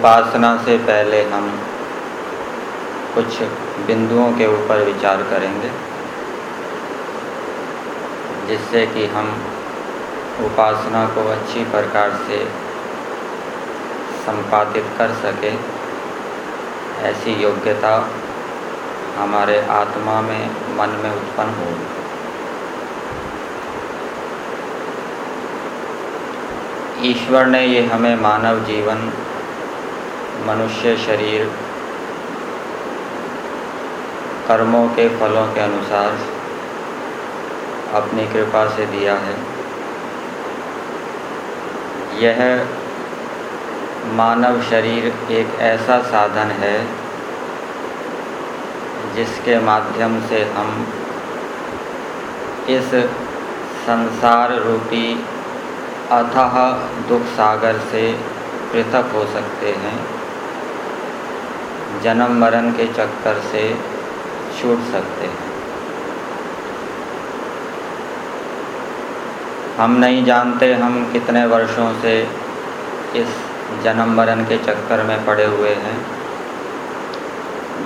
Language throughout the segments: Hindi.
उपासना से पहले हम कुछ बिंदुओं के ऊपर विचार करेंगे, जिससे कि हम उपासना को अच्छी प्रकार से संपादित कर सके। ऐसी योग्यता हमारे आत्मा में, मन में उत्पन्न हो ईश्वर ने ये हमें मानव जीवन मनुष्य शरीर कर्मों के फलों के अनुसार अपनी कृपा से दिया है। यह मानव शरीर एक ऐसा साधन है जिसके माध्यम से हम इस संसार रूपी अथाह दुख सागर से पृथक हो सकते हैं। जन्म मरण के चक्कर से छूट सकते हैं। हम नहीं जानते हम कितने वर्षों से इस जन्म मरण के चक्कर में पड़े हुए हैं।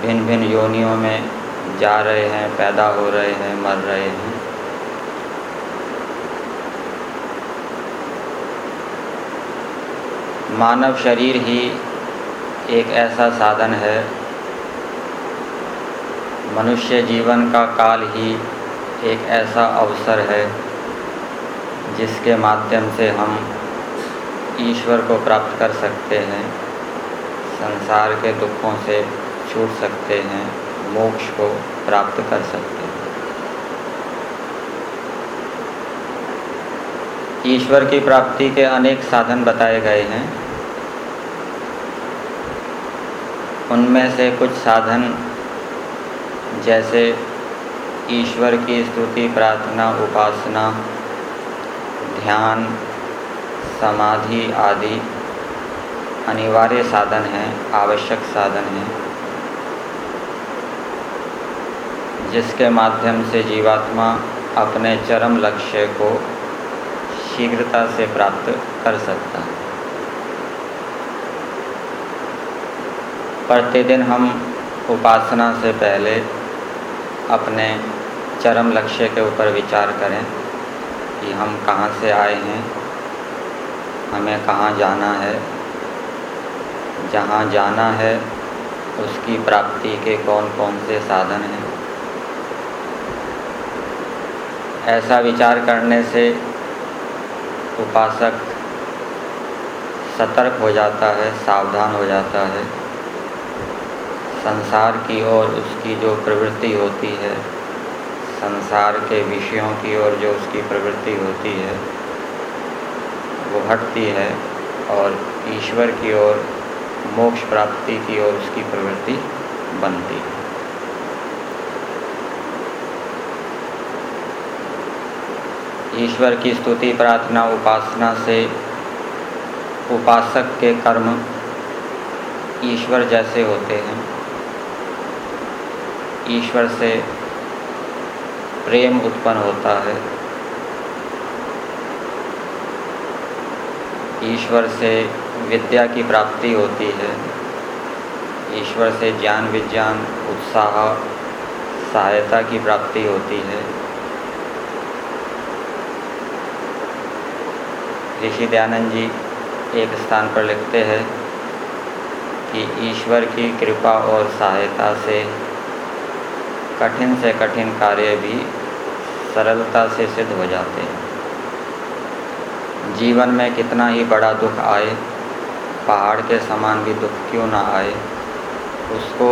भिन्न भिन्न योनियों में जा रहे हैं, पैदा हो रहे हैं, मर रहे हैं। मानव शरीर ही एक ऐसा साधन है। मनुष्य जीवन का काल ही एक ऐसा अवसर है, जिसके माध्यम से हम ईश्वर को प्राप्त कर सकते हैं, संसार के दुखों से छूट सकते हैं, मोक्ष को प्राप्त कर सकते हैं। ईश्वर की प्राप्ति के अनेक साधन बताए गए हैं। उनमें से कुछ साधन जैसे ईश्वर की स्तुति, प्रार्थना, उपासना, ध्यान, समाधि आदि अनिवार्य साधन हैं, आवश्यक साधन हैं, जिसके माध्यम से जीवात्मा अपने चरम लक्ष्य को शीघ्रता से प्राप्त कर सकता है। प्रतिदिन हम उपासना से पहले अपने चरम लक्ष्य के ऊपर विचार करें कि हम कहाँ से आए हैं, हमें कहाँ जाना है। जहाँ जाना है, उसकी प्राप्ति के कौन कौन से साधन हैं। ऐसा विचार करने से उपासक सतर्क हो जाता है, सावधान हो जाता है। संसार की ओर उसकी जो प्रवृत्ति होती है, संसार के विषयों की ओर जो उसकी प्रवृत्ति होती है, वो हटती है और ईश्वर की ओर, मोक्ष प्राप्ति की ओर उसकी प्रवृत्ति बनती है। ईश्वर की स्तुति, प्रार्थना, उपासना से उपासक के कर्म ईश्वर जैसे होते हैं। ईश्वर से प्रेम उत्पन्न होता है। ईश्वर से विद्या की प्राप्ति होती है। ईश्वर से ज्ञान, विज्ञान, उत्साह, सहायता की प्राप्ति होती है। ऋषि दयानंद जी एक स्थान पर लिखते हैं कि ईश्वर की कृपा और सहायता से कठिन से कठिन कार्य भी सरलता से सिद्ध हो जाते हैं। जीवन में कितना ही बड़ा दुख आए, पहाड़ के समान भी दुख क्यों ना आए, उसको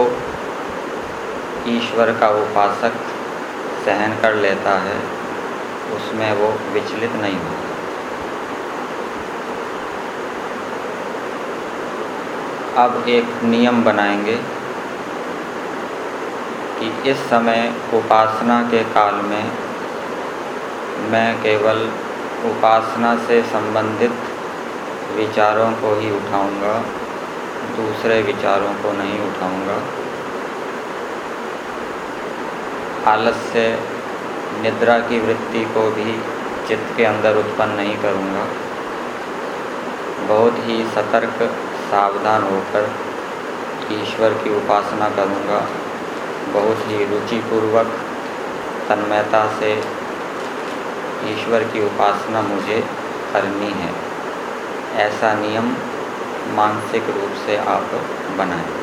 ईश्वर का उपासक सहन कर लेता है, उसमें वो विचलित नहीं होता। अब एक नियम बनाएँगे। कि इस समय उपासना के काल में मैं केवल उपासना से संबंधित विचारों को ही उठाऊँगा, दूसरे विचारों को नहीं उठाऊँगा। आलस्य, निद्रा की वृत्ति को भी चित्त के अंदर उत्पन्न नहीं करूँगा। बहुत ही सतर्क सावधान होकर ईश्वर की उपासना करूँगा। बहुत ही रुचिपूर्वक तन्मयता से ईश्वर की उपासना मुझे करनी है। ऐसा नियम मानसिक रूप से आप बनाएँ।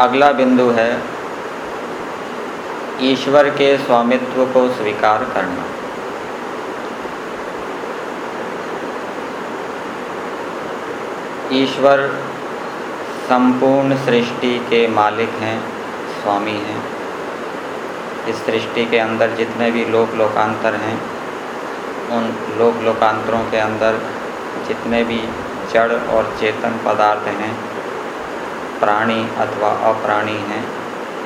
अगला बिंदु है ईश्वर के स्वामित्व को स्वीकार करना। ईश्वर संपूर्ण सृष्टि के मालिक हैं, स्वामी हैं। इस सृष्टि के अंदर जितने भी लोक लोकांतर हैं, उन लोक लोकांतरों के अंदर जितने भी जड़ और चेतन पदार्थ हैं प्राणी अथवा अप्राणी हैं।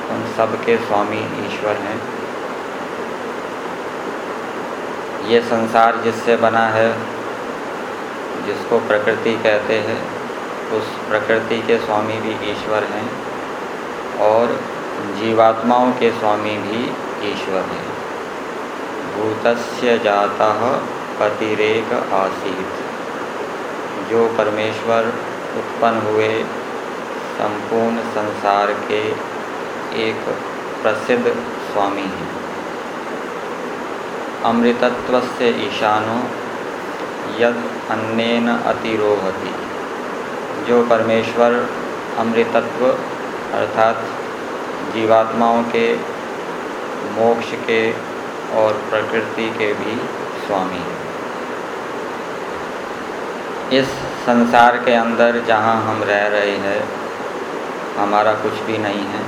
उन सब के स्वामी ईश्वर हैं। ये संसार जिससे बना है, जिसको प्रकृति कहते हैं, उस प्रकृति के स्वामी भी ईश्वर हैं और जीवात्माओं के स्वामी भी ईश्वर हैं। भूतस्य जाता पतिरेक आसीत। जो परमेश्वर उत्पन्न हुए संपूर्ण संसार के एक प्रसिद्ध स्वामी हैं। अमृतत्व से ईशानो यद अन्यन अतिरोहति, जो परमेश्वर अमृतत्व अर्थात जीवात्माओं के, मोक्ष के और प्रकृति के भी स्वामी हैं। इस संसार के अंदर जहाँ हम रह रहे हैं हमारा कुछ भी नहीं है।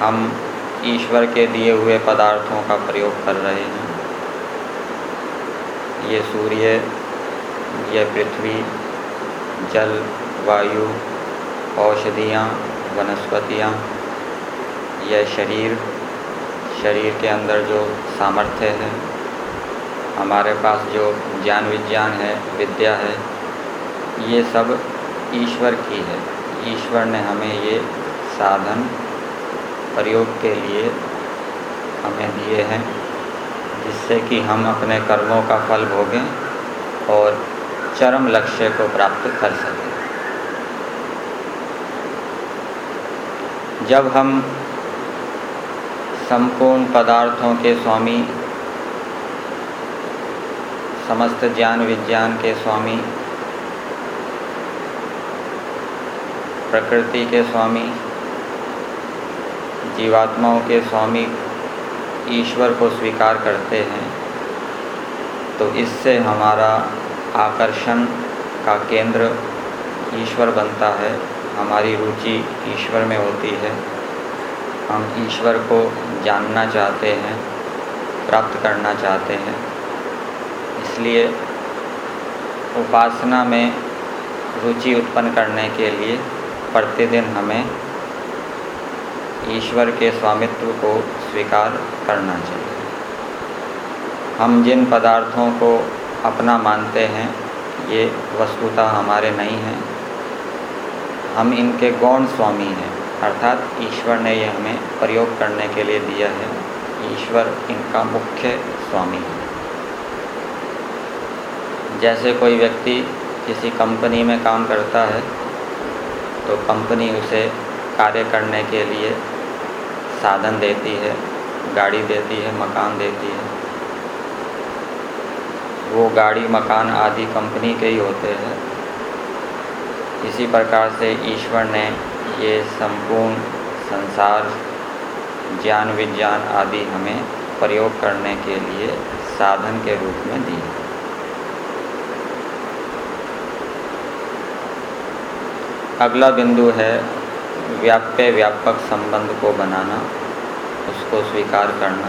हम ईश्वर के दिए हुए पदार्थों का प्रयोग कर रहे हैं। ये सूर्य, ये पृथ्वी, जल, वायु, औषधियाँ, वनस्पतियाँ यह शरीर शरीर के अंदर जो सामर्थ्य है, हमारे पास जो ज्ञान विज्ञान है, विद्या है ये सब ईश्वर की है। ईश्वर ने हमें ये साधन प्रयोग के लिए हमें दिए हैं, जिससे कि हम अपने कर्मों का फल भोगें और चरम लक्ष्य को प्राप्त कर सकें। जब हम संपूर्ण पदार्थों के स्वामी, समस्त ज्ञान विज्ञान के स्वामी प्रकृति के स्वामी, जीवात्माओं के स्वामी ईश्वर को स्वीकार करते हैं तो इससे हमारा आकर्षण का केंद्र ईश्वर बनता है। हमारी रुचि ईश्वर में होती है। हम ईश्वर को जानना चाहते हैं, प्राप्त करना चाहते हैं। इसलिए उपासना में रुचि उत्पन्न करने के लिए प्रतिदिन हमें ईश्वर के स्वामित्व को स्वीकार करना चाहिए। हम जिन पदार्थों को अपना मानते हैं, ये वस्तुतः हमारे नहीं हैं। हम इनके गौण स्वामी हैं, अर्थात ईश्वर ने ये हमें प्रयोग करने के लिए दिया है। ईश्वर इनका मुख्य स्वामी है। जैसे कोई व्यक्ति किसी कंपनी में काम करता है तो कंपनी उसे कार्य करने के लिए साधन देती है, गाड़ी देती है, मकान देती है। वो गाड़ी, मकान आदि कंपनी के ही होते हैं। इसी प्रकार से ईश्वर ने ये संपूर्ण संसार, ज्ञान, विज्ञान आदि हमें प्रयोग करने के लिए साधन के रूप में दी है अगला बिंदु है व्याप्य व्यापक संबंध को बनाना, उसको स्वीकार करना।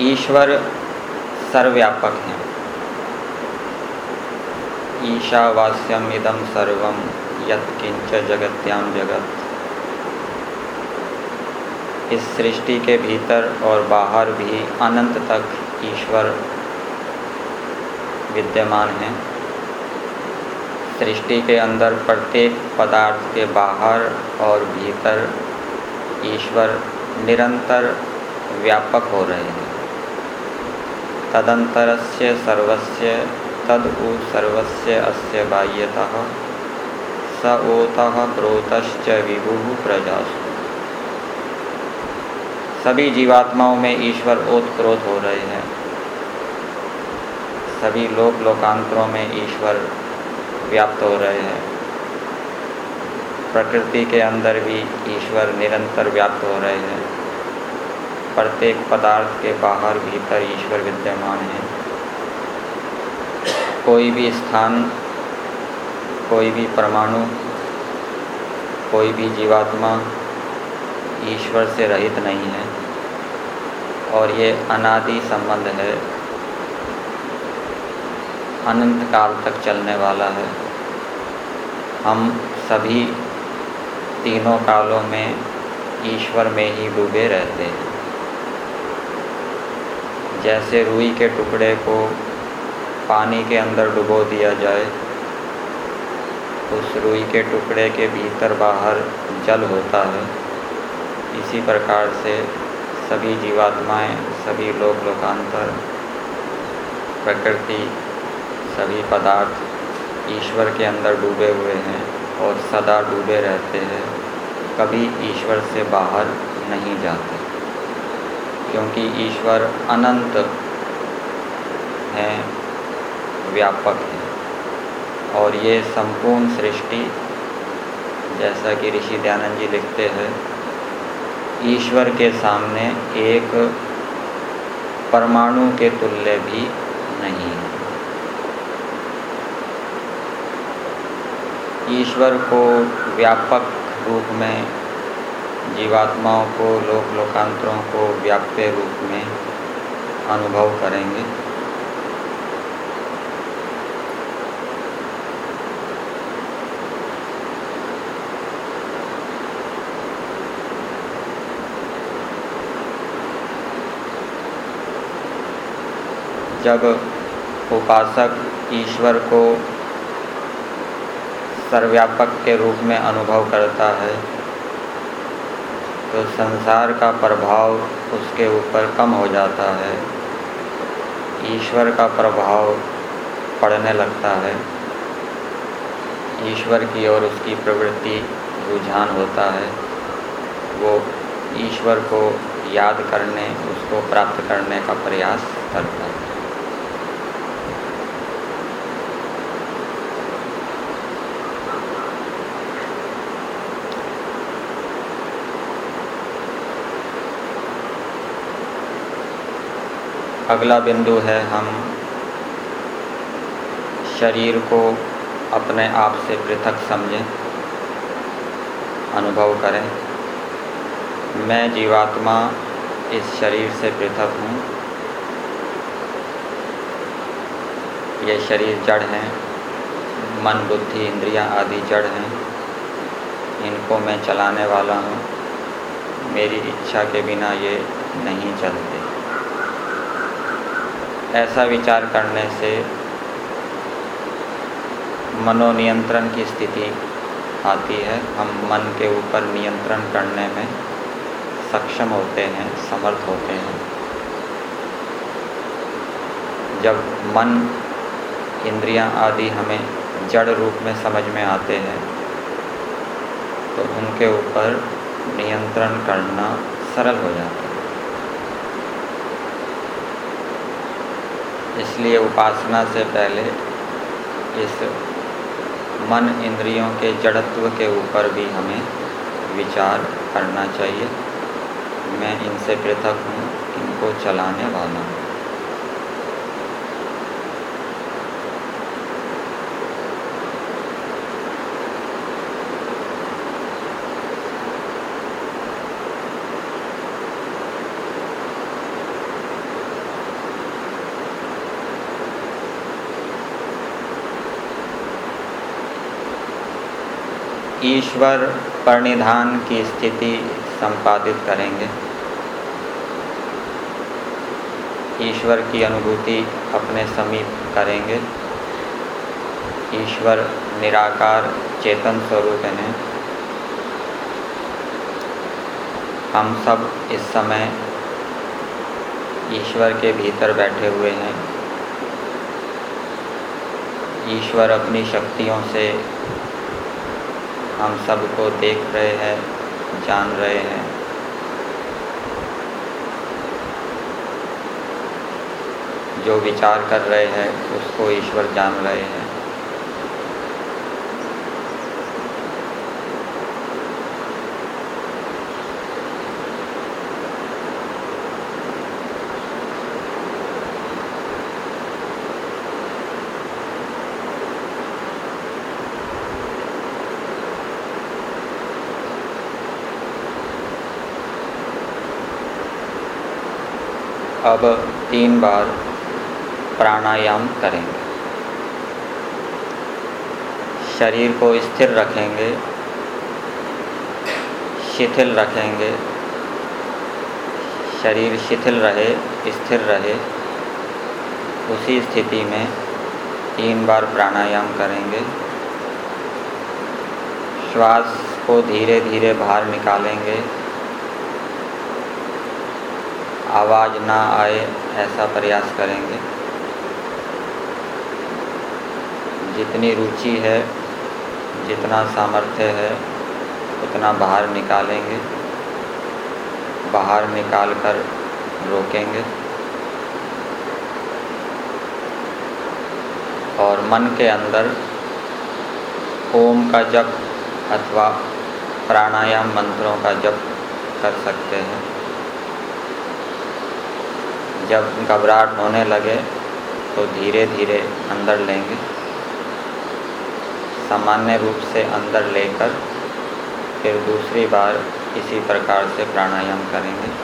ईश्वर सर्वव्यापक हैं। ईशावास्यम इदम सर्वम यत्किंच जगत्याम जगत। इस सृष्टि के भीतर और बाहर भी अनंत तक ईश्वर विद्यमान हैं। सृष्टि के अंदर प्रत्येक पदार्थ के बाहर और भीतर ईश्वर निरंतर व्यापक हो रहे हैं। तदंतरस्य सर्वस्य, तद उ सर्वस्य अस्य बाह्यतः, स ओतः प्रोतश्च विभु प्रजासु। सभी जीवात्माओं में ईश्वर ओतप्रोत हो रहे हैं। सभी लोक लोकांतरों में ईश्वर व्याप्त हो रहे हैं। प्रकृति के अंदर भी ईश्वर निरंतर व्याप्त हो रहे हैं। प्रत्येक पदार्थ के बाहर भीतर ईश्वर विद्यमान है। कोई भी स्थान, कोई भी परमाणु, कोई भी जीवात्मा ईश्वर से रहित नहीं है। और ये अनादि संबंध है। अनंत काल तक चलने वाला है। हम सभी तीनों कालों में ईश्वर में ही डूबे रहते हैं। जैसे रुई के टुकड़े को पानी के अंदर डुबो दिया जाए, उस रुई के टुकड़े के भीतर बाहर जल होता है। इसी प्रकार से सभी जीवात्माएँ, सभी लोक लोकांतर प्रकृति सभी पदार्थ ईश्वर के अंदर डूबे हुए हैं और सदा डूबे रहते हैं। कभी ईश्वर से बाहर नहीं जाते। क्योंकि ईश्वर अनंत हैं, व्यापक है। और ये संपूर्ण सृष्टि, जैसा कि ऋषि दयानंद जी लिखते हैं, ईश्वर के सामने एक परमाणु के तुल्य भी नहीं है। ईश्वर को व्यापक रूप में, जीवात्माओं को लोक लोकांतरों को व्याप्य रूप में अनुभव करेंगे। जब उपासक ईश्वर को सर्वव्यापक के रूप में अनुभव करता है। तो संसार का प्रभाव उसके ऊपर कम हो जाता है। ईश्वर का प्रभाव पड़ने लगता है। ईश्वर की ओर उसकी प्रवृत्ति रुझान होता है। वो ईश्वर को याद करने, उसको प्राप्त करने का प्रयास करता है। अगला बिंदु है हम शरीर को अपने आप से पृथक समझें, अनुभव करें। मैं जीवात्मा इस शरीर से पृथक हूँ। ये शरीर जड़ हैं, मन, बुद्धि, इंद्रियाँ आदि जड़ हैं। इनको मैं चलाने वाला हूँ। मेरी इच्छा के बिना ये नहीं चलते। ऐसा विचार करने से मनोनियंत्रण की स्थिति आती है। हम मन के ऊपर नियंत्रण करने में सक्षम होते हैं, समर्थ होते हैं। जब मन, इंद्रियाँ आदि हमें जड़ रूप में समझ में आते हैं तो उनके ऊपर नियंत्रण करना सरल हो जाता है। इसलिए उपासना से पहले इस मन इंद्रियों के जड़त्व के ऊपर भी हमें विचार करना चाहिए। मैं इनसे पृथक हूँ, इनको चलाने वाला हूँ। ईश्वर परिधान की स्थिति संपादित करेंगे। ईश्वर की अनुभूति अपने समीप करेंगे। ईश्वर निराकार, चेतन स्वरूप हैं। हम सब इस समय ईश्वर के भीतर बैठे हुए हैं। ईश्वर अपनी शक्तियों से हम सबको देख रहे हैं, जान रहे हैं। जो विचार कर रहे हैं, उसको ईश्वर जान रहे हैं। अब तीन बार प्राणायाम करेंगे। शरीर को स्थिर रखेंगे, शिथिल रखेंगे, शरीर शिथिल रहे, स्थिर रहे, उसी स्थिति में तीन बार प्राणायाम करेंगे। श्वास को धीरे धीरे बाहर निकालेंगे। आवाज़ ना आए, ऐसा प्रयास करेंगे। जितनी रुचि है, जितना सामर्थ्य है, उतना बाहर निकालेंगे। बाहर निकाल कर रोकेंगे। और मन के अंदर ओम का जप अथवा प्राणायाम मंत्रों का जप कर सकते हैं। जब घबराहट होने लगे तो धीरे धीरे अंदर लेंगे। सामान्य रूप से अंदर लेकर फिर दूसरी बार इसी प्रकार से प्राणायाम करेंगे।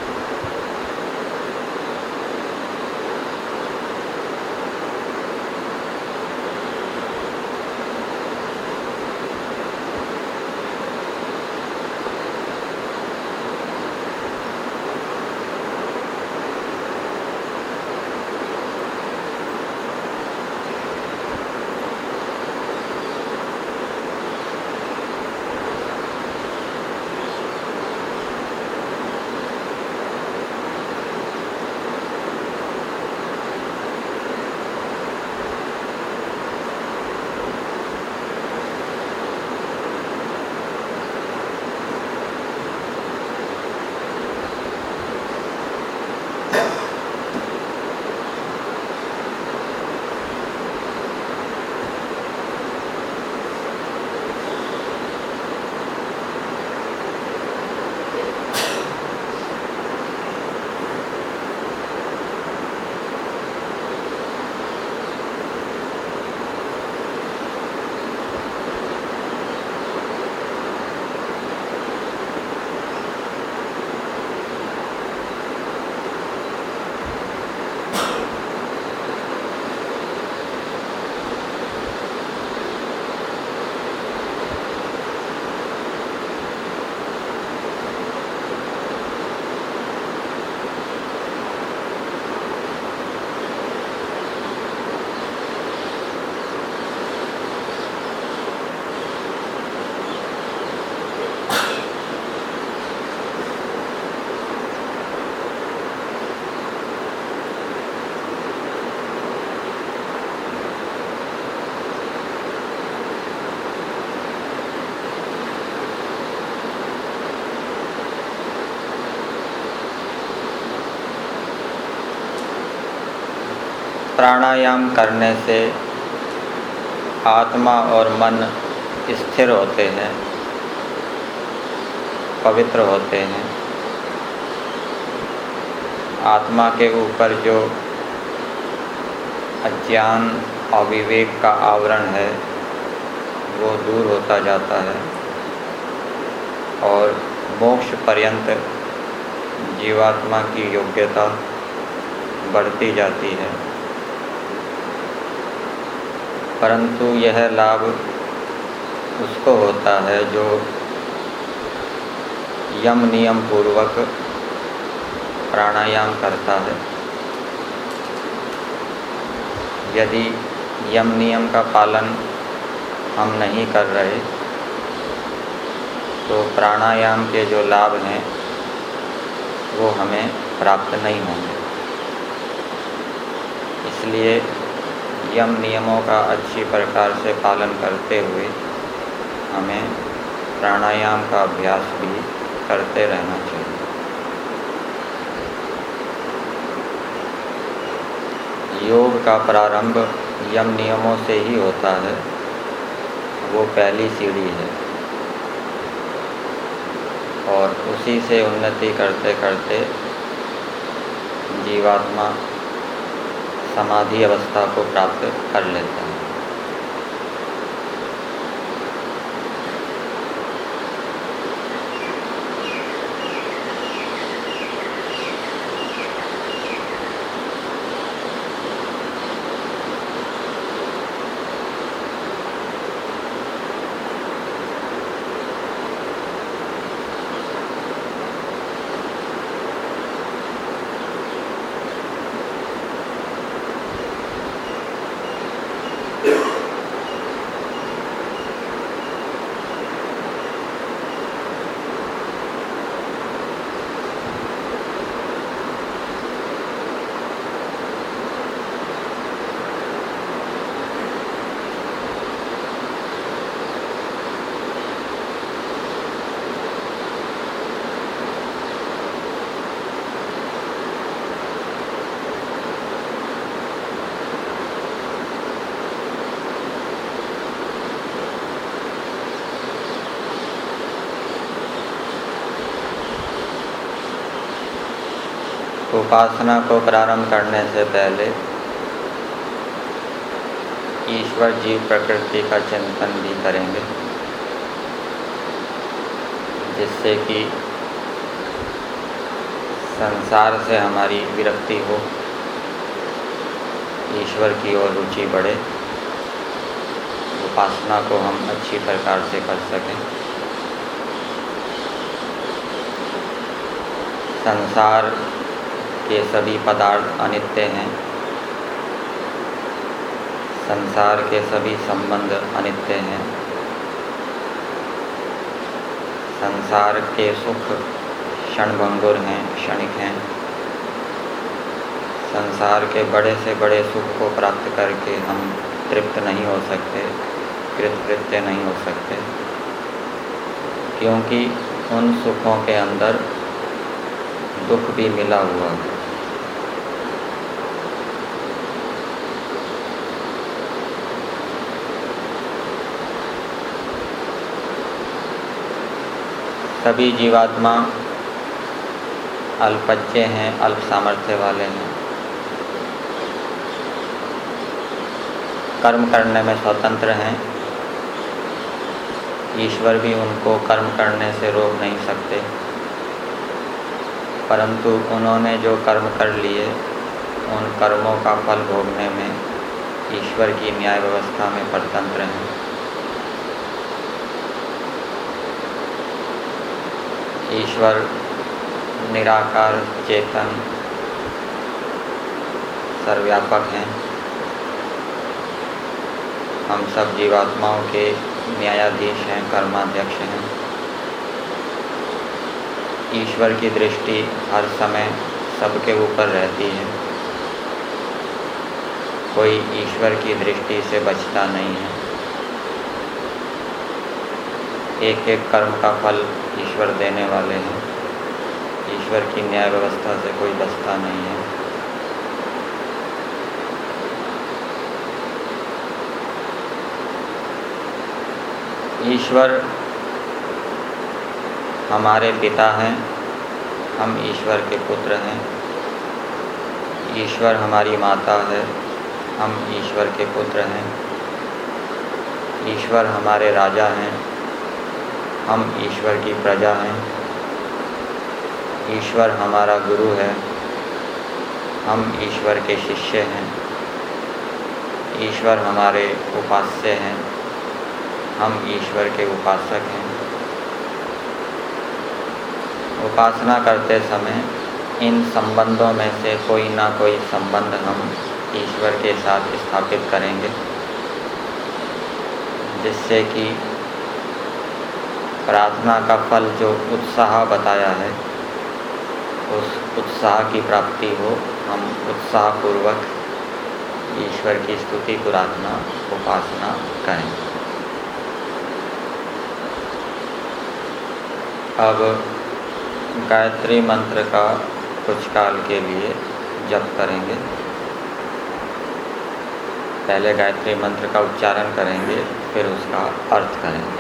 प्राणायाम करने से आत्मा और मन स्थिर होते हैं, पवित्र होते हैं। आत्मा के ऊपर जो अज्ञान अविवेक का आवरण है, वो दूर होता जाता है और मोक्ष पर्यंत जीवात्मा की योग्यता बढ़ती जाती है। परंतु यह लाभ उसको होता है जो यम नियम पूर्वक प्राणायाम करता है। यदि यम नियम का पालन हम नहीं कर रहे तो प्राणायाम के जो लाभ हैं, वो हमें प्राप्त नहीं होंगे। इसलिए यम नियमों का अच्छी प्रकार से पालन करते हुए हमें प्राणायाम का अभ्यास भी करते रहना चाहिए। योग का प्रारंभ यम नियमों से ही होता है। वो पहली सीढ़ी है। और उसी से उन्नति करते करते जीवात्मा समाधि अवस्था को प्राप्त कर लेते है। उपासना को प्रारंभ करने से पहले ईश्वर जीव प्रकृति का चिंतन भी करेंगे, जिससे कि संसार से हमारी विरक्ति हो, ईश्वर की ओर रुचि बढ़े, उपासना को हम अच्छी प्रकार से कर सकें। संसार के सभी पदार्थ अनित्य हैं। संसार के सभी संबंध अनित्य हैं। संसार के सुख क्षणभंगुर हैं, क्षणिक हैं। संसार के बड़े से बड़े सुख को प्राप्त करके हम तृप्त नहीं हो सकते, कृतकृत्य नहीं हो सकते। क्योंकि उन सुखों के अंदर दुख भी मिला हुआ है। सभी जीवात्मा अल्पज्ञ हैं, अल्प सामर्थ्य वाले हैं। कर्म करने में स्वतंत्र हैं। ईश्वर भी उनको कर्म करने से रोक नहीं सकते। परंतु उन्होंने जो कर्म कर लिए, उन कर्मों का फल भोगने में ईश्वर की न्याय व्यवस्था में परतंत्र हैं। ईश्वर, निराकार, चेतन सर्वव्यापक हैं। हम सब जीवात्माओं के न्यायाधीश हैं, कर्माध्यक्ष हैं। ईश्वर की दृष्टि हर समय सबके ऊपर रहती है। कोई ईश्वर की दृष्टि से बचता नहीं है। एक एक कर्म का फल ईश्वर देने वाले हैं। ईश्वर की न्याय व्यवस्था से कोई बचता नहीं है। ईश्वर हमारे पिता हैं, हम ईश्वर के पुत्र हैं। ईश्वर हमारी माता है, हम ईश्वर के पुत्र हैं। ईश्वर हमारे राजा हैं। हम ईश्वर की प्रजा हैं। ईश्वर हमारा गुरु है। हम ईश्वर के शिष्य हैं। ईश्वर हमारे उपास्य हैं। हम ईश्वर के उपासक हैं। उपासना करते समय इन संबंधों में से कोई ना कोई संबंध हम ईश्वर के साथ स्थापित करेंगे, जिससे कि प्रार्थना का फल जो उत्साह बताया है, उस उत्साह की प्राप्ति हो हम उत्साहपूर्वक ईश्वर की स्तुति, प्रार्थना, उपासना करें। अब गायत्री मंत्र का कुछ काल के लिए जप करेंगे। पहले गायत्री मंत्र का उच्चारण करेंगे, फिर उसका अर्थ करेंगे।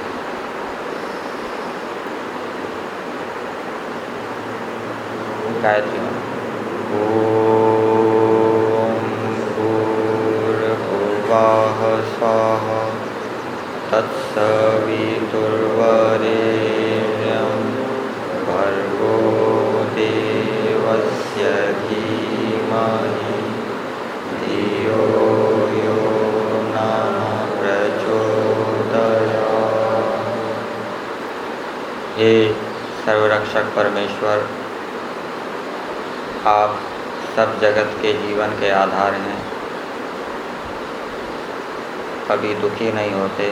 गायत्री ॐ भूर्भुवः स्वः तत्सवितुर्वरेण्यं भर्गो देवस्य धीमहि। धियो यो न प्रचोदयात्। हे सर्वरक्षक परमेश्वर आप सब जगत के जीवन के आधार हैं। कभी दुखी नहीं होते।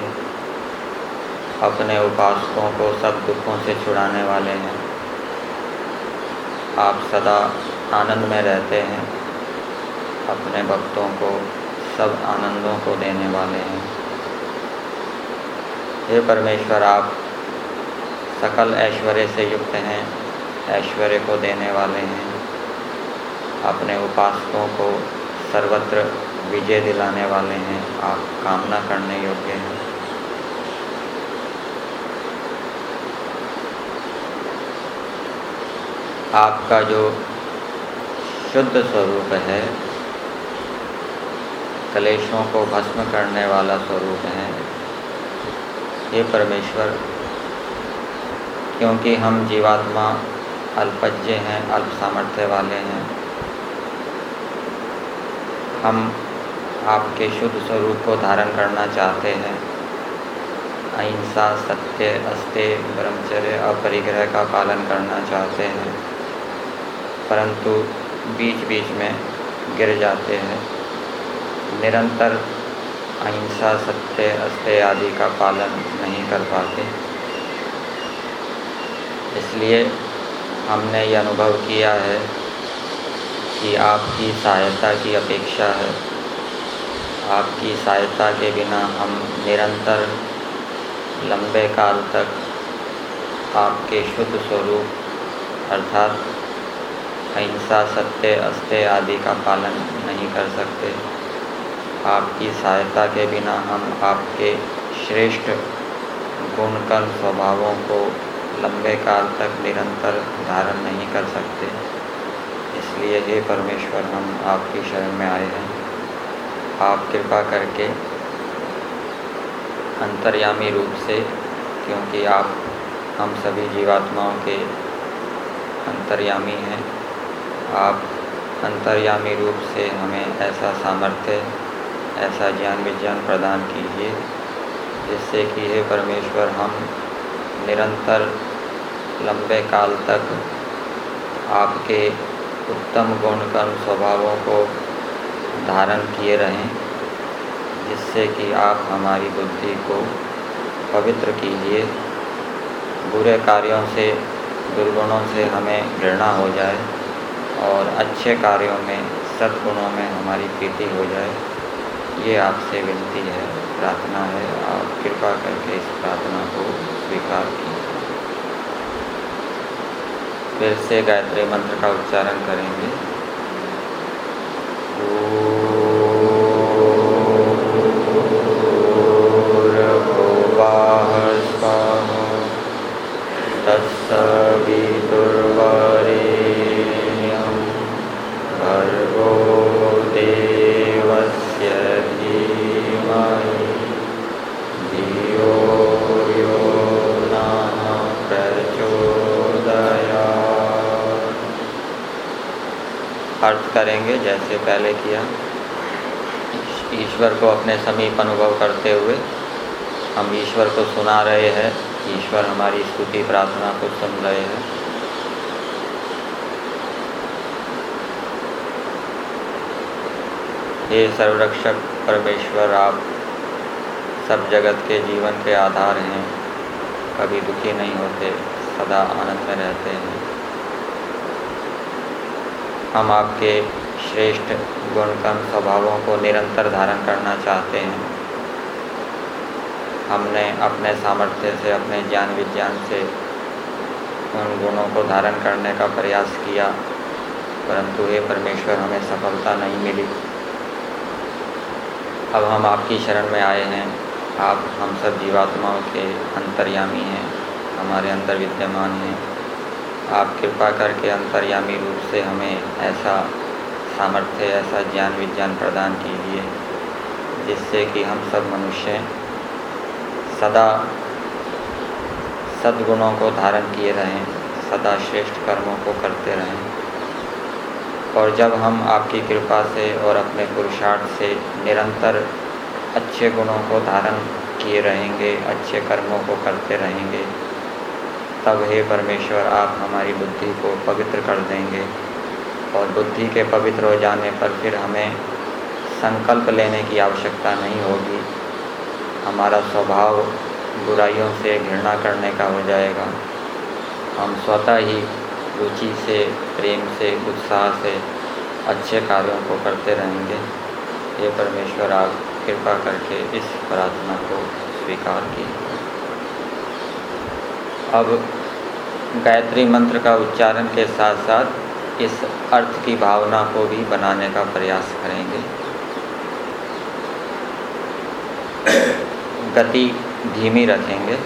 अपने उपासकों को सब दुखों से छुड़ाने वाले हैं। आप सदा आनंद में रहते हैं। अपने भक्तों को सब आनंदों को देने वाले हैं। हे परमेश्वर, आप सकल ऐश्वर्य से युक्त हैं। ऐश्वर्य को देने वाले हैं। अपने उपासकों को सर्वत्र विजय दिलाने वाले हैं। आप कामना करने योग्य हैं। आपका जो शुद्ध स्वरूप है, कलेशों को भस्म करने वाला स्वरूप है, ये परमेश्वर, क्योंकि हम जीवात्मा अल्पज्ञ हैं, अल्प सामर्थ्य वाले हैं हम आपके शुद्ध स्वरूप को धारण करना चाहते हैं। अहिंसा, सत्य अस्त्य ब्रह्मचर्य, अपरिग्रह का पालन करना चाहते हैं। परंतु बीच बीच में गिर जाते हैं। निरंतर अहिंसा, सत्य अस्त्य आदि का पालन नहीं कर पाते। इसलिए हमने ये अनुभव किया है कि आपकी सहायता की अपेक्षा है। आपकी सहायता के बिना हम निरंतर लंबे काल तक आपके शुद्ध स्वरूप, अर्थात अहिंसा, सत्य अस्त्य आदि का पालन नहीं कर सकते। आपकी सहायता के बिना हम आपके श्रेष्ठ गुणकर्म स्वभावों को लंबे काल तक निरंतर धारण नहीं कर सकते। इसलिए हे परमेश्वर, हम आपकी शरण में आए हैं। आप कृपा करके अंतर्यामी रूप से, क्योंकि आप, हम सभी जीवात्माओं के अंतर्यामी हैं, आप अंतर्यामी रूप से हमें ऐसा सामर्थ्य, ऐसा ज्ञान विज्ञान प्रदान कीजिए, जिससे कि, हे परमेश्वर, हम निरंतर लंबे काल तक आपके उत्तम गुण कर्म स्वभावों को धारण किए रहें, जिससे कि आप हमारी बुद्धि को पवित्र कीजिए। बुरे कार्यों से, दुर्गुणों से हमें घृणा हो जाए और अच्छे कार्यों में, सद्गुणों में हमारी प्रीति हो जाए। ये आपसे विनती है, प्रार्थना है। आप कृपा करके इस प्रार्थना को स्वीकार कीजिए। फिर से गायत्री मंत्र का उच्चारण करेंगे। अर्थ करेंगे जैसे पहले किया ईश्वर अपने समीप अनुभव करते हुए हम ईश्वर को सुना रहे हैं ईश्वर हमारी स्तुति प्रार्थना को सुन रहे हैं। हे सर्वरक्षक परमेश्वर, आप सब जगत के जीवन के आधार हैं। कभी दुखी नहीं होते, सदा आनंद में रहते हैं। हम आपके श्रेष्ठ गुणकर्म स्वभावों को निरंतर धारण करना चाहते हैं। हमने अपने सामर्थ्य से, अपने ज्ञान विज्ञान से उन गुणों को धारण करने का प्रयास किया, परंतु हे परमेश्वर, हमें सफलता नहीं मिली। अब हम आपकी शरण में आए हैं। आप, हम सब जीवात्माओं के अंतर्यामी हैं, हमारे अंदर विद्यमान हैं। आप कृपा करके अंतर्यामी रूप से हमें ऐसा सामर्थ्य ऐसा ज्ञान विज्ञान प्रदान कीजिए, जिससे कि हम सब मनुष्य सदा सद्गुणों को धारण किए रहें, सदा श्रेष्ठ कर्मों को करते रहें। और जब हम आपकी कृपा से और अपने पुरुषार्थ से निरंतर अच्छे गुणों को धारण किए रहेंगे, अच्छे कर्मों को करते रहेंगे, तब हे परमेश्वर, आप हमारी बुद्धि को पवित्र कर देंगे। और बुद्धि के पवित्र हो जाने पर फिर हमें संकल्प लेने की आवश्यकता नहीं होगी। हमारा स्वभाव बुराइयों से घृणा करने का हो जाएगा। हम स्वतः ही रुचि से, प्रेम से, उत्साह से अच्छे कार्यों को करते रहेंगे। ये परमेश्वर, आप कृपा करके इस प्रार्थना को स्वीकार कीजिए। अब गायत्री मंत्र का उच्चारण के साथ साथ इस अर्थ की भावना को भी बनाने का प्रयास करेंगे। गति धीमी रखेंगे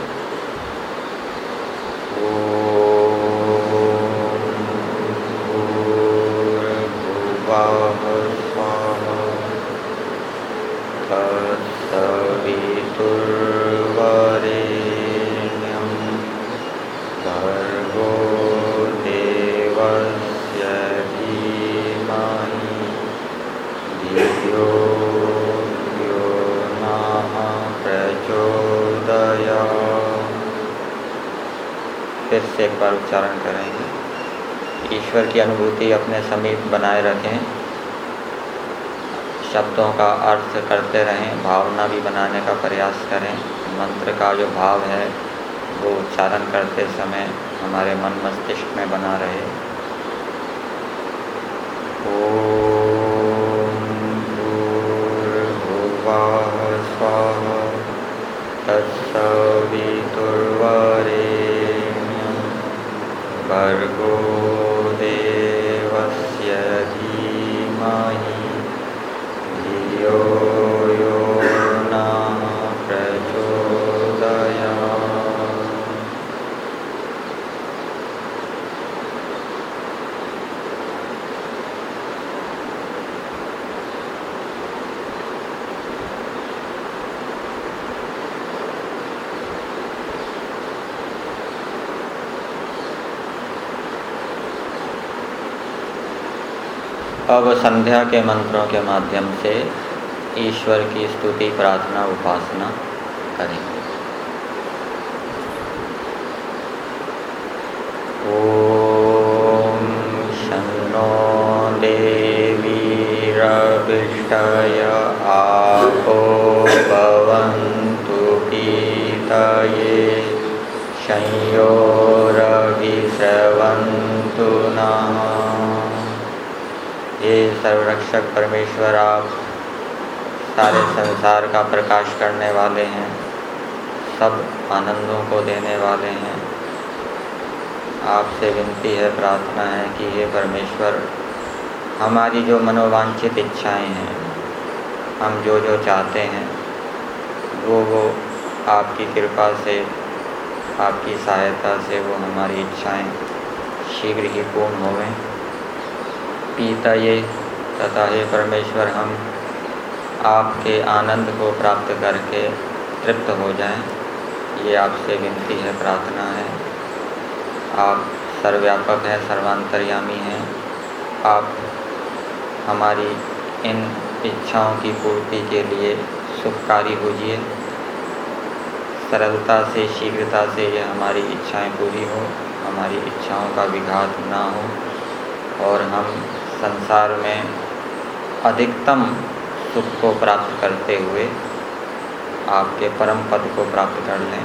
फिर से एक बार उच्चारण करेंगे ईश्वर की अनुभूति अपने समीप बनाए रखें। शब्दों का अर्थ करते रहें, भावना भी बनाने का प्रयास करें। मंत्र का जो भाव है, वो उच्चारण करते समय हमारे मन मस्तिष्क में बना रहे स्वाहा तत्सवितुर्वरे भर्गो देवस्य धीमहि धियो यो नः अब संध्या के मंत्रों के माध्यम से ईश्वर की स्तुति, प्रार्थना, उपासना करेंगे। शनो देवीरविष्टय आपो भवन्तु पीतये हे सर्वरक्षक परमेश्वर आप सारे संसार का प्रकाश करने वाले हैं। सब आनंदों को देने वाले हैं। आपसे विनती है, प्रार्थना है कि हे परमेश्वर, हमारी जो मनोवांछित इच्छाएँ हैं, हम जो जो चाहते हैं, वो वो आपकी कृपा से, आपकी सहायता से वो हमारी इच्छाएँ शीघ्र ही पूर्ण होवें। पीता, ये तथा हे परमेश्वर, हम आपके आनंद को प्राप्त करके तृप्त हो जाएँ। ये आपसे विनती है, प्रार्थना है। आप सर्वव्यापक हैं, सर्वांतर्यामी हैं। आप हमारी इन इच्छाओं की पूर्ति के लिए सुखकारी होजिए। सरलता से, शीघ्रता से ये हमारी इच्छाएँ पूरी हो, हमारी इच्छाओं का विघात ना हो, और हम संसार में अधिकतम सुख को प्राप्त करते हुए आपके परम पद को प्राप्त कर लें।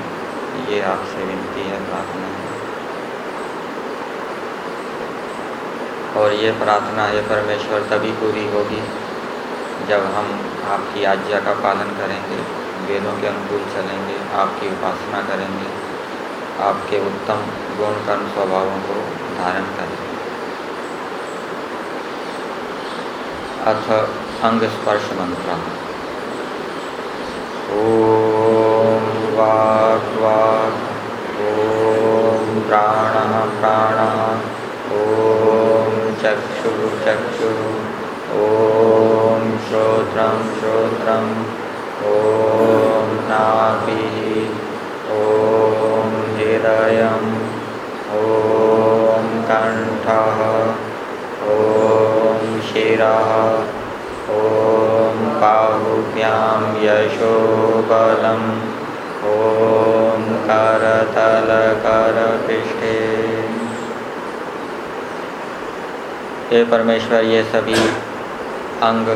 ये आपसे विनती है, प्रार्थना और ये प्रार्थना है, परमेश्वर तभी पूरी होगी जब हम आपकी आज्ञा का पालन करेंगे, वेदों के अनुकूल चलेंगे, आपकी उपासना करेंगे, आपके उत्तम गुण कर्म स्वभावों को धारण करेंगे। अथ अंग स्पर्श मंत्र ओम वाक ओम प्राण प्राण ओम चक्षु चक्षु, ॐ श्रोत्रं श्रोत्रम् ॐ नाभिः, ॐ हृदयम् ॐ कण्ठः। शिरः ॐ बाहुभ्यां यशोबलम्। ॐ करतलकरपृष्ठे। हे परमेश्वर, ये सभी अंग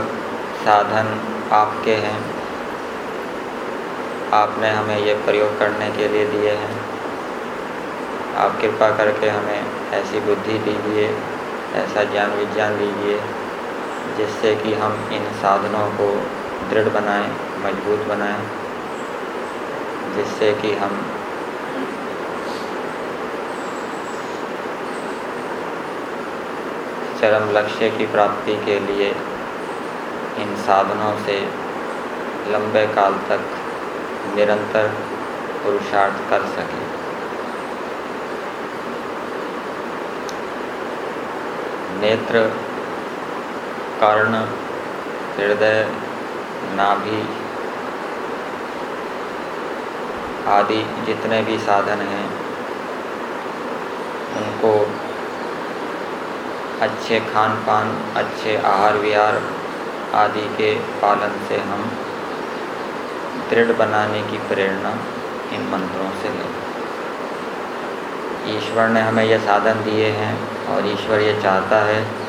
साधन आपके हैं। आपने हमें ये प्रयोग करने के लिए दिए हैं। आप कृपा करके हमें ऐसी बुद्धि दीजिए, ऐसा ज्ञान विज्ञान दीजिए। जिससे कि हम इन साधनों को दृढ़ बनाएँ, मज़बूत बनाएँ, जिससे कि हम चरम लक्ष्य की प्राप्ति के लिए इन साधनों से लंबे काल तक निरंतर पुरुषार्थ कर सकें। नेत्र कर्ण, हृदय, नाभि आदि जितने भी साधन हैं, उनको अच्छे खान पान अच्छे आहार विहार आदि के पालन से हम दृढ़ बनाने की प्रेरणा इन मंत्रों से लें। ईश्वर ने हमें यह साधन दिए हैं और ईश्वर ये चाहता है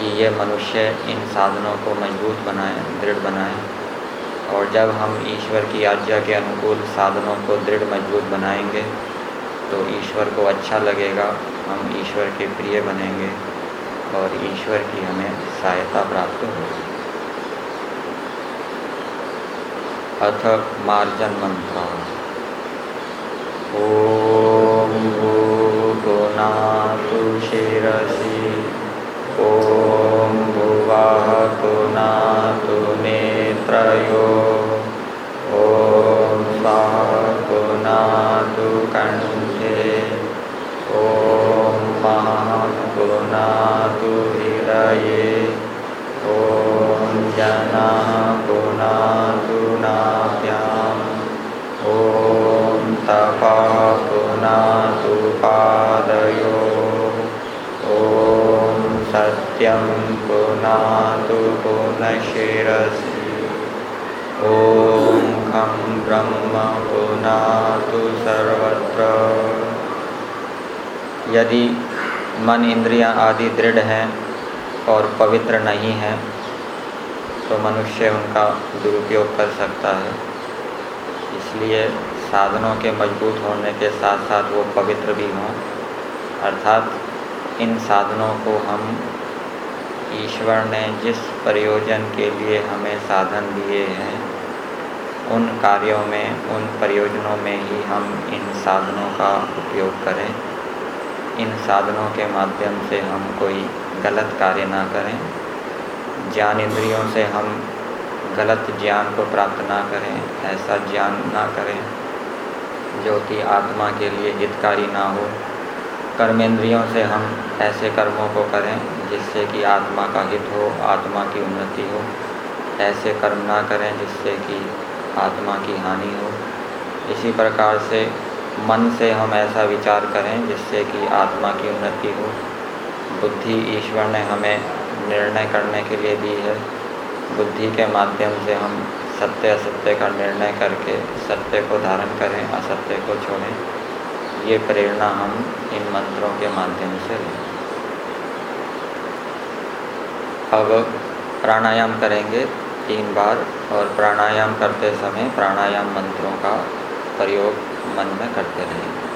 कि ये मनुष्य इन साधनों को मज़बूत बनाए, दृढ़ बनाए। और जब हम ईश्वर की आज्ञा के अनुकूल साधनों को दृढ़ मज़बूत बनाएँगे तो ईश्वर को अच्छा लगेगा, हम ईश्वर के प्रिय बनेंगे और ईश्वर की हमें सहायता प्राप्त होगी। अथ मार्जन मंत्र। ओम भूगुनातु शिरसि। गुनातु नेत्रयो ओम स्वाहा गुनातु कंठे ॐ महापुनातु हृदये। ॐ जनाः पुनातु नाभ्याम् ॐ तपः पादयो। ॐ सत्यं पुनातु पुनशिरसि ॐ खं ब्रह्म पुनातु सर्वत्र यदि मन इंद्रियाँ आदि दृढ़ हैं और पवित्र नहीं हैं तो मनुष्य उनका दुरुपयोग कर सकता है। इसलिए साधनों के मज़बूत होने के साथ साथ वो पवित्र भी हों। अर्थात इन साधनों को हम ईश्वर ने जिस प्रयोजन के लिए हमें साधन दिए हैं, उन कार्यों में, उन प्रयोजनों में ही हम इन साधनों का उपयोग करें। इन साधनों के माध्यम से हम कोई गलत कार्य ना करें। ज्ञान इंद्रियों से हम गलत ज्ञान को प्राप्त ना करें, ऐसा ज्ञान ना करें, जो कि आत्मा के लिए हितकारी ना हो। कर्मेंद्रियों से हम ऐसे कर्मों को करें जिससे कि आत्मा का हित हो, आत्मा की उन्नति हो। ऐसे कर्म ना करें जिससे कि आत्मा की हानि हो। इसी प्रकार से मन से हम ऐसा विचार करें जिससे कि आत्मा की उन्नति हो। बुद्धि ईश्वर ने हमें निर्णय करने के लिए दी है। बुद्धि के माध्यम से हम सत्य असत्य का निर्णय करके सत्य को धारण करें, असत्य को छोड़ें। ये प्रेरणा हम इन मंत्रों के माध्यम से अब प्राणायाम करेंगे तीन बार और प्राणायाम करते समय प्राणायाम मंत्रों का प्रयोग मन में करते रहेंगे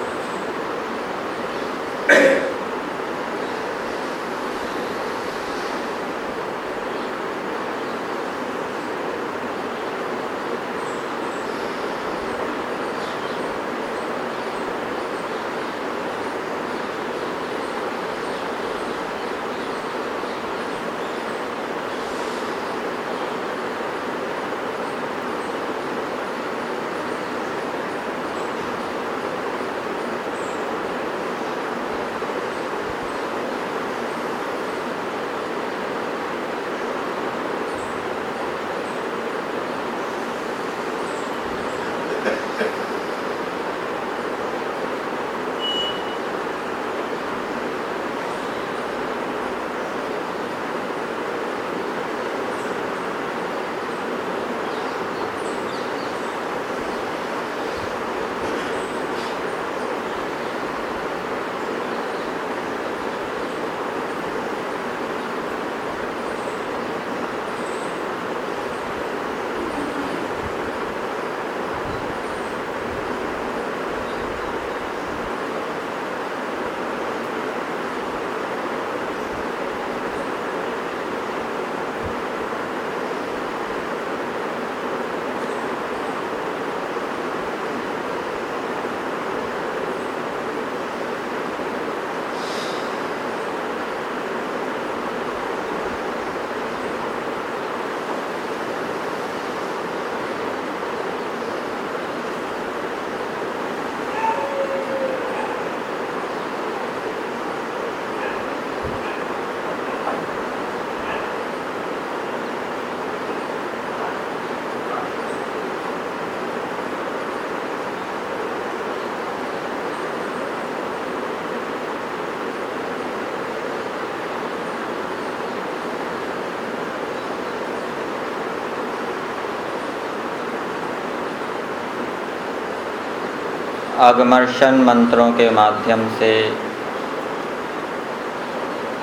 अगमर्शन मंत्रों के माध्यम से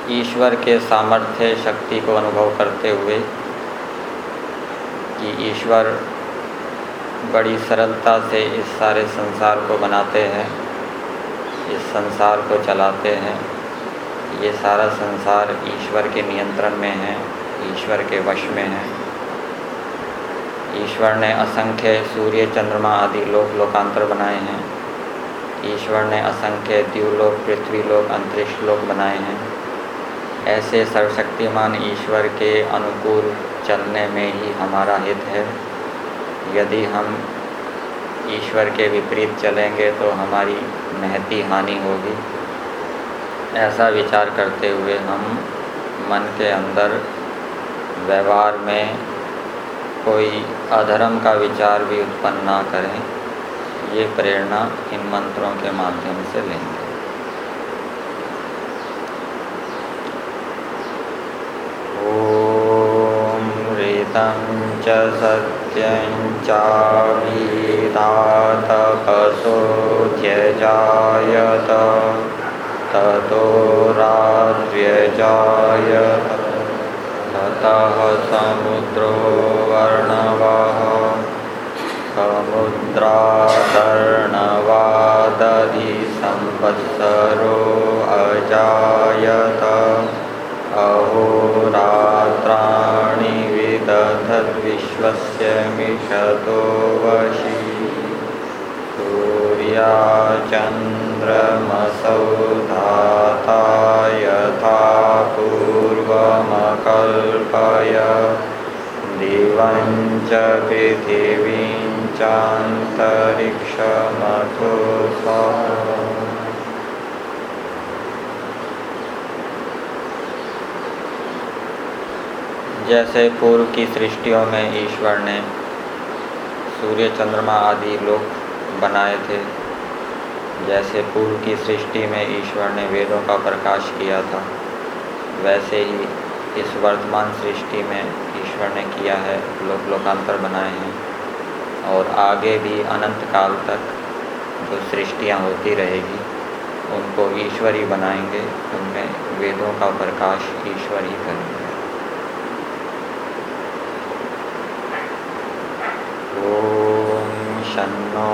ईश्वर के सामर्थ्य, शक्ति को अनुभव करते हुए कि ईश्वर बड़ी सरलता से इस सारे संसार को बनाते हैं, इस संसार को चलाते हैं। ये सारा संसार ईश्वर के नियंत्रण में है, ईश्वर के वश में है। ईश्वर ने असंख्य सूर्य, चंद्रमा आदि लोक लोकांतर बनाए हैं। ईश्वर ने असंख्य द्यूलोक पृथ्वी लोक अंतरिक्ष लोक बनाए हैं। ऐसे सर्वशक्तिमान ईश्वर के अनुकूल चलने में ही हमारा हित है। यदि हम ईश्वर के विपरीत चलेंगे तो हमारी महती हानि होगी। ऐसा विचार करते हुए हम मन के अंदर व्यवहार में कोई अधर्म का विचार भी उत्पन्न ना करें। ये प्रेरणा इन मंत्रों के माध्यम से लेंगे। ॐ ऋतं च सत्यं चाभिधातपसो त्यजायत ततो ततः समुद्रो वर्णवः। समुद्रादर्णवादधि संवत्सरो अजायत। अहोरात्राणि विदधद्विश्वस्य मिषतो वशी सूर्याचन्द्रमसौ धाता यथा पूर्वमकल्पय। दिवं च पृथिवीं चान्तरिक्षमथो जैसे पूर्व की सृष्टियों में ईश्वर ने सूर्य चंद्रमा आदि लोक बनाए थे, जैसे पूर्व की सृष्टि में ईश्वर ने वेदों का प्रकाश किया था, वैसे ही इस वर्तमान सृष्टि में ईश्वर ने किया है लोक लोकांतर बनाए हैं। और आगे भी अनंत काल तक जो सृष्टियाँ होती रहेगी, उनको ईश्वर बनाएँगे, उनमें वेदों का प्रकाश ईश्वर करेंगे। ओम शनो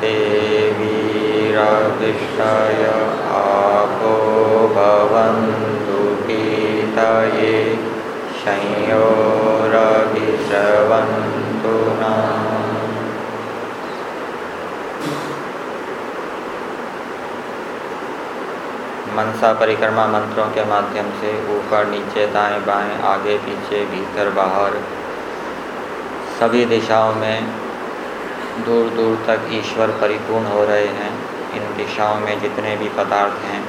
देवीरविषय आपो भवन्तु पीतये संयोरभिश्रवन्तु न मनसा परिक्रमा मंत्रों के माध्यम से ऊपर, नीचे, दाएँ, बाएँ, आगे, पीछे, भीतर, बाहर, सभी दिशाओं में दूर दूर तक ईश्वर परिपूर्ण हो रहे हैं। इन दिशाओं में जितने भी पदार्थ हैं,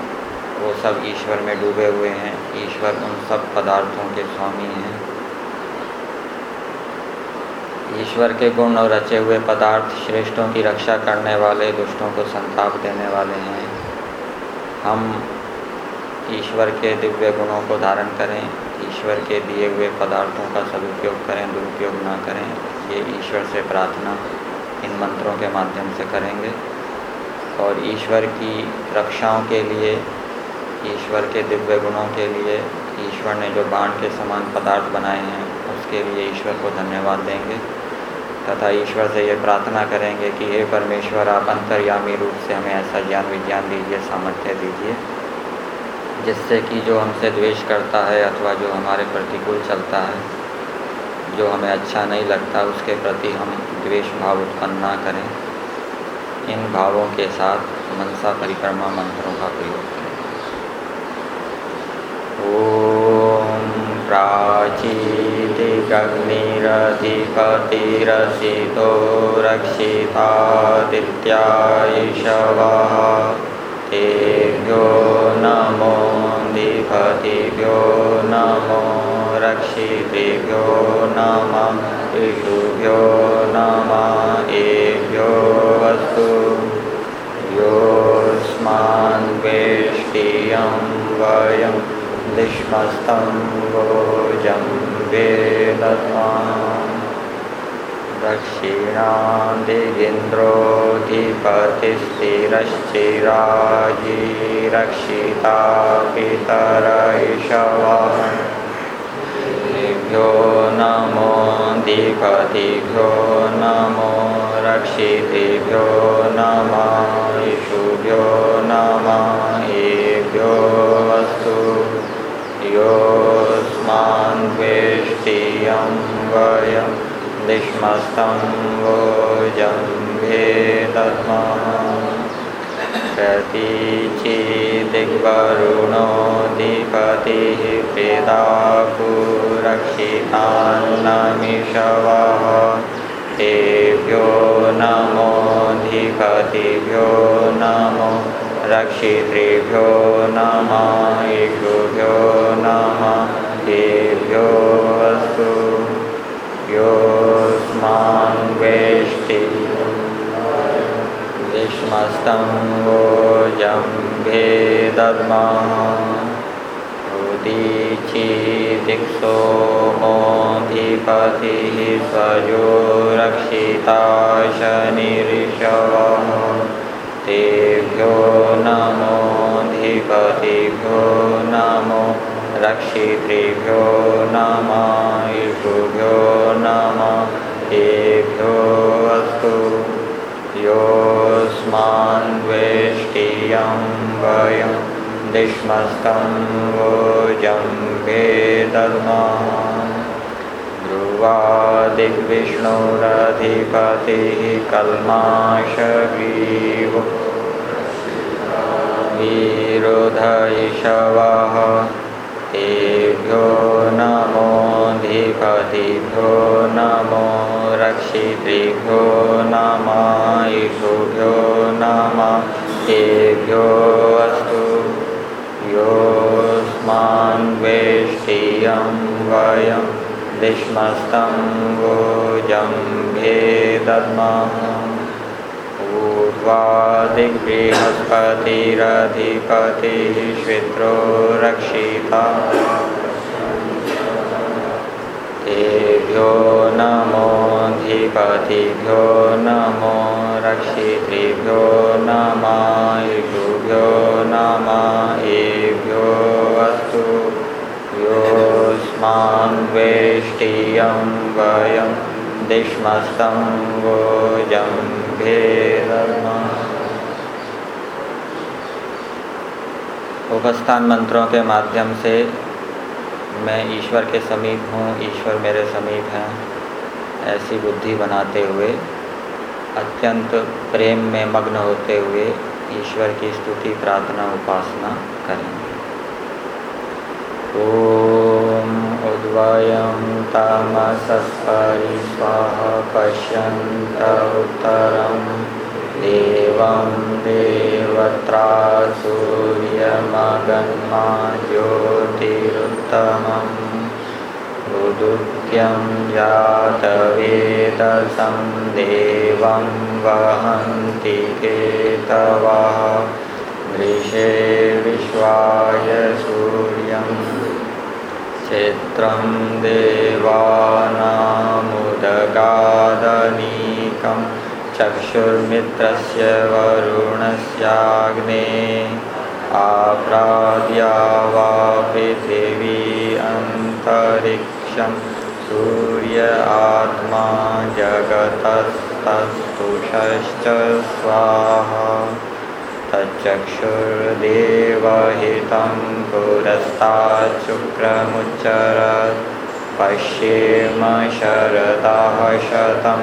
वो सब ईश्वर में डूबे हुए हैं। ईश्वर उन सब पदार्थों के स्वामी हैं। ईश्वर के गुण और रचे हुए पदार्थ श्रेष्ठों की रक्षा करने वाले, दुष्टों को संताप देने वाले हैं। हम ईश्वर के दिव्य गुणों को धारण करें, ईश्वर के दिए हुए पदार्थों का सदुपयोग करें, दुरुपयोग ना करें, ये ईश्वर से प्रार्थना इन मंत्रों के माध्यम से करेंगे। और ईश्वर की रक्षाओं के लिए, ईश्वर के दिव्य गुणों के लिए, ईश्वर ने जो बाण के समान पदार्थ बनाए हैं, उसके लिए ईश्वर को धन्यवाद देंगे। तथा ईश्वर से ये प्रार्थना करेंगे कि हे परमेश्वर, आप अंतर्यामी रूप से हमें ऐसा ज्ञान विज्ञान दीजिए, सामर्थ्य दीजिए, जिससे कि जो हमसे द्वेष करता है अथवा जो हमारे प्रतिकूल चलता है, जो हमें अच्छा नहीं लगता, उसके प्रति हम द्वेष भाव उत्पन्न ना करें। इन भावों के साथ मनसा परिक्रमा मंत्रों का प्रयोग करें। ओम प्राचीतिग्निरधिपतिरसितो रक्षितादित्यायिषवः। तेभ्यो नमो दिपतिभ्यो नमो रक्षितेभ्यो नमः ऋषुभ्यो नमः एभ्यो वस्तु। योऽस्मान् वेष्टियं वयं दिष्मस्तं वेदमा दक्षिणादि इन्द्रोधिपति स्थिरश्चिरायि रक्षिता पितरैषवाभ्यो नमो दिपतिभ्यो नमो रक्षितिभ्यो नमः वस्तु यो योऽस्मान् वेष्टियं वयम् दिष्मस्तं वोजम्भेदत्मा प्रतीचिदिग्वरुणोऽधिपतिः वेदाकुरक्षितान्नमिषवः तेभ्यो नमोऽधिपतिभ्यो नमो रक्षितृभ्यो नमः ईशुभ्यो नमः। तेभ्यो अस्तु योऽस्मान् वेष्टि विष्मस्तं वोजम्भे दद्मः मोऽधिपतिः स्वयो रक्षिता शनिऋषवः तेभ्यो नमो रक्षिभ्यो नमा ईषुभ्यो नमः एभ्योऽस्तु योऽस्मान्द्वेष्टियं वयं दिष्मस्तं वोजं वे धर्मान्। ध्रुवादिग्विष्णोरधिपतिः कल्मा एभ्यो नमो धिपतिभ्यो नमो रक्षितृभ्यो नमः युभ्यो नमः एभ्योऽस्तु योऽस्मान् वेष्टियं वयं विष्मस्तं भीष्मस्तं भे दद्मः ऊर्ध्वादिबृहस्पतिरधिपतिः श्वित्रो रक्षिता। ते ऋषिभ्यो नमोऽधिपतिभ्यो नमो रक्षितृभ्यो नमायुषुभ्यो नम एभ्यो अस्तु। योऽस्मान् वयं दिष्मस्तं भेदर्मा उपस्थान मंत्रों के माध्यम से मैं ईश्वर के समीप हूँ, ईश्वर मेरे समीप हैं, ऐसी बुद्धि बनाते हुए, अत्यंत प्रेम में मग्न होते हुए ईश्वर की स्तुति, प्रार्थना, उपासना करेंगे। ॐ उद्वयं तमसस्परि स्वाहा पश्यन्त उत्तरम् देवं देवत्रा सूर्यमगन्मा ज्योतिरुत्तमम् उदुत्यं जातवेदसं देवं वहन्ति केतवः। वृषे विश्वाय सूर्यं क्षेत्रं देवानामुदगादनीकम् चक्षुर्मित्रस्य वरुणस्याग्ने आप्राद्या वा पृथिवी अन्तरिक्षं सूर्य आत्मा जगतस्तस्तुषश्च स्वाहा तच्चक्षुर्देवहितं पुरस्ताच्छुक्रमुच्चरत् पश्येम शरदः शतं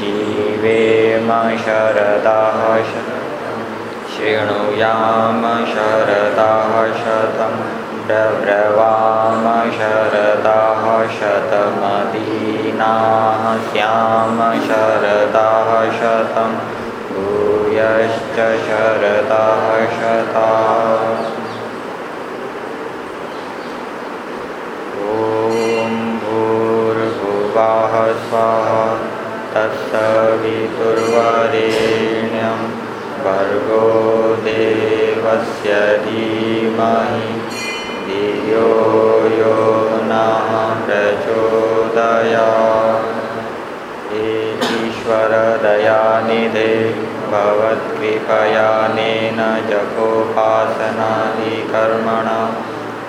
जीवेम शरदः शतं। शृणुयाम शरदः शतं प्रब्रवाम शरदः शतमदीनाः स्याम शरदः शतं भूयश्च शरदः शता स्वाह स्वाहा तत्सवितुर्वरेण्यं भर्गो देवस्य धीमहि धियो यो नः प्रचोदया ईश्वरदयानिधे भवत्कृपयानेन जपोपासनादिकर्मणा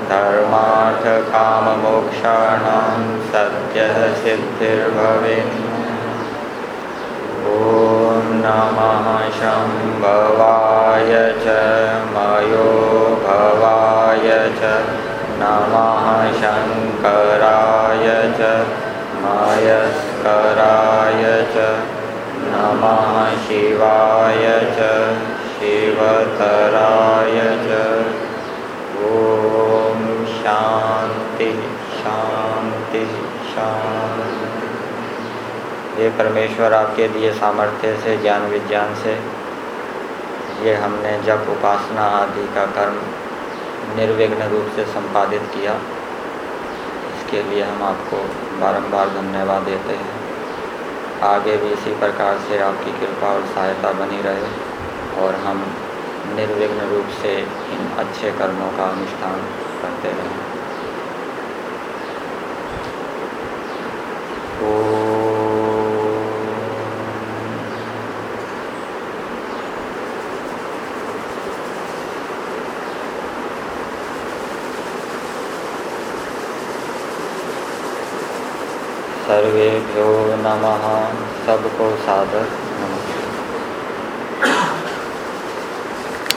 धर्मार्थकाममोक्षाणां सद्यः सिद्धिर्भवेत् ॐ नमः शम्भवाय च मयो भवाय च नमः शङ्कराय च मयस्कराय च नमः शिवाय च शिवतराय च ओम शांति शांति शांति। ये परमेश्वर, आपके दिए सामर्थ्य से, ज्ञान विज्ञान से, ये हमने जब उपासना आदि का कर्म निर्विघ्न रूप से संपादित किया। इसके लिए हम आपको बारंबार धन्यवाद देते हैं। आगे भी इसी प्रकार से आपकी कृपा और सहायता बनी रहे और हम निर्विघ्न रूप से इन अच्छे कर्मों का अनुष्ठान करते रहें। सर्वेभ्यो नमः। सबको सादर नमस्कार।